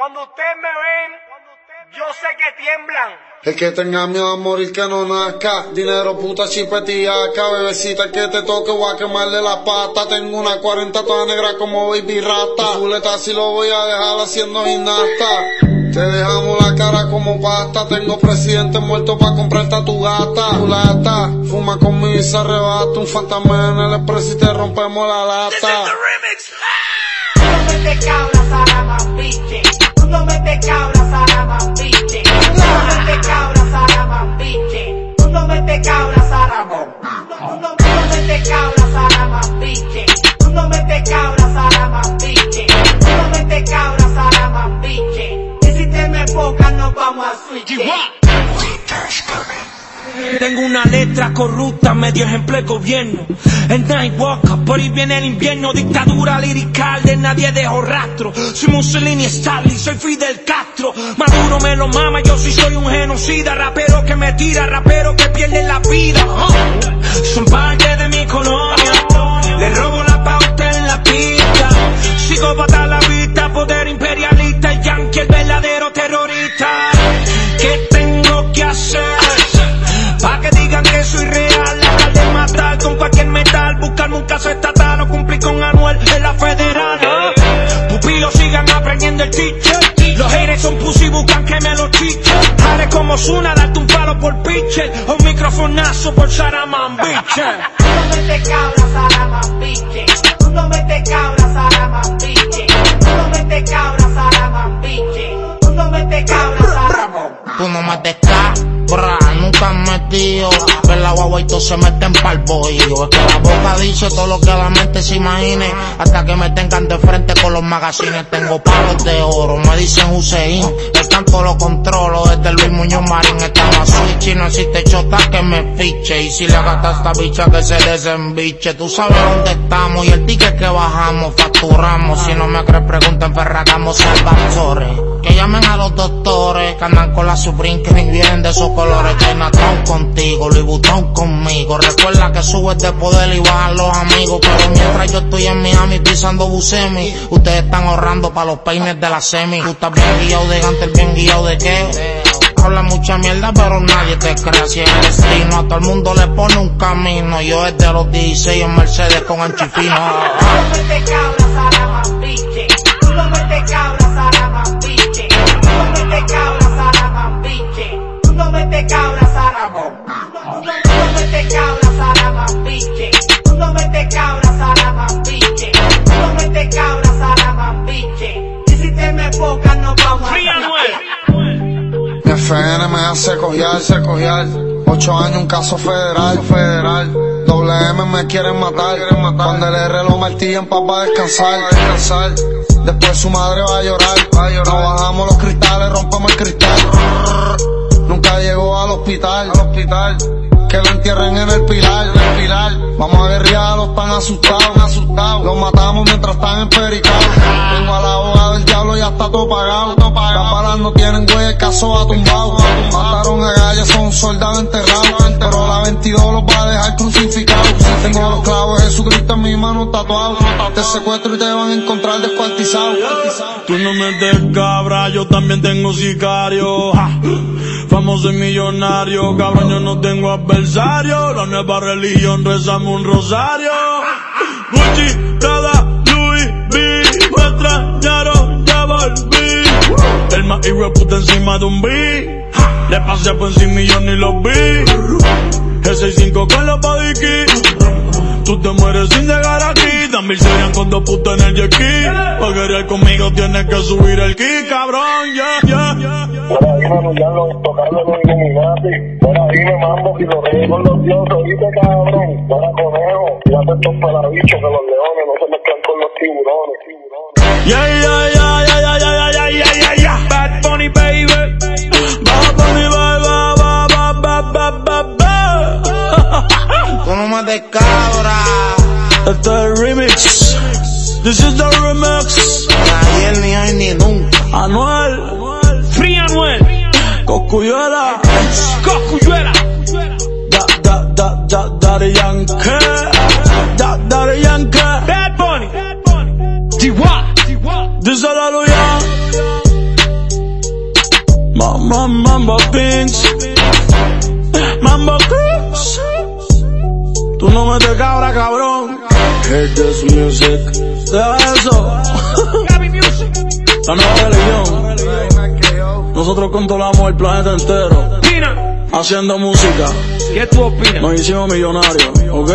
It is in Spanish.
Cuando ustedes me ven, yo sé que tiemblan. El que tenga miedo a morir que no nazca. Dinero, puta, chipetiaca. Bebecita que te toque, voy a quemarle la pata. Tengo una 40 toda negra como baby rata. Buleta si lo voy a dejar haciendo gimnasta. Te dejamos la cara como pasta. Tengo presidente muerto para comprarte a tu gata. Tu lata, fuma conmigo y se arrebata. Un fantasma en el expreso y te rompemos la lata. Tú no me te Tengo una letra corrupta, medio ejemplo de gobierno. El Nightwalker, por ahí viene el invierno, dictadura lirical de nadie dejo rastro. Soy Mussolini Stalin, soy Fidel Castro. Maduro me lo mama, yo sí soy un genocida. Rapero que me tira, rapero que pierde la vida. Uh. Son parte de mi colonia, le robo la pauta en la pista. Sigo para la vista, poder imperialista, el yankee, el verdadero aprendiendo el teacher. Los haters son pussy, buscan que me los chiche. Haré como Zuna, darte un palo por pitcher, o un microfonazo por Saraman, bitch. Tú no me te cabras, Saramambiche. Tú no me te cabras, Saramambiche. Tú no me te cabras, Saramambiche. Tú no me te cabras, Saramam. Tú no me te cabras, nunca metido. Y todo se meten pa'l bollo. Es que la boca dice todo lo que la mente se imagine. Hasta que me tengan de frente con los magazines. Tengo palos de oro, me dicen Hussein. El campo lo controlo desde Luis Muñoz Marín. Estamos switch y no existe chota que me fiche. Y si le gasta esta bicha que se desembiche. Tú sabes dónde estamos y el ticket que bajamos, facturamos. Si no me crees, pregunta en Ferragamo Salvatore. Que llamen a los doctores que andan con la Supreme que ni vienen de esos colores. Chinatown contigo, Louis Vuitton conmigo. Recuerda que subes de poder y bajan los amigos. Pero mientras yo estoy en Miami pisando Busemi, ustedes están ahorrando para los peines de la semi. Tú estás bien guiado de Gantel, bien guiado de qué. Habla mucha mierda, pero nadie te cree. Si es destino, a todo el mundo le pone un camino. Yo es de los 16 en Mercedes con anchifino. Tú no me te cabras, Saramambiche. Tú no me te cabras, Saramambiche. Hace cojear, se cojear. Ocho años, un caso federal, federal. Doble M me quieren matar, Cuando el R lo martillan pa' descansar. Después su madre va a llorar. No bajamos los cristales, rompemos el cristal. Nunca llegó al hospital, al hospital. Que lo entierren en el pilar, en el pilar. Vamos a guerrearlos tan asustados, asustados. Los matamos mientras están empericados. Tengo a la abogada del diablo y ya está todo pagado. Las balas no tienen güey, caso va tumbado. Mataron a Gaya, son un soldado enterrado. Pero la 22 los va a dejar crucificados. Tengo los clavos de Jesucristo en mi mano tatuados. Te secuestro y te van a encontrar descuartizado. Tú no me des cabra, yo también tengo sicario. Famoso y millonario, cabrón, yo no tengo adversario. La nueva religión, rezamos un rosario. Gucci, Prada, Louis V, me extrañaron, ya volví. El más hijo puta encima de un beat. Le pasé por encima y yo ni lo vi. G65 con los bodykeys. Tú te mueres sin llegar aquí. Dan mil serían con dos putas en el jet ski. Pa' querer conmigo tienes que subir el ki, cabrón, yeah, yeah, yeah. Ahora dime, ya lo tocando los Illuminati. Ahora dime, mambo, si lo reyes con los dioses, oíste, cabrón. Ahora conejo, fíjate estos pelabichos que los leones no se mezclan con los tiburones. tiburones. Yeah, yeah, yeah, yeah, yeah, yeah, yeah, yeah, yeah, yeah. Bad Bunny, baby. Bad Bunny, ba, ba, ba, ba, ba, ba, ba. Tú no me cabra. Este es el remix. This is the remix. Ayer, ni hoy, ni nunca. Anuel, Free Anuel. Coscuyuela, Coscuyuela. da, da, da, da, Daddy Yankee, da, Daddy Yankee. Bad Bunny. Diwa. Dice aleluya, Mambo Kings. Mambo Kings. Tú no metes cabra, cabrón. Hate this music. Deja eso. La nueva religión. Nosotros controlamos el planeta entero. Pina, Haciendo música. ¿qué tú opinas? Nos hicimos millonarios, ¿ok?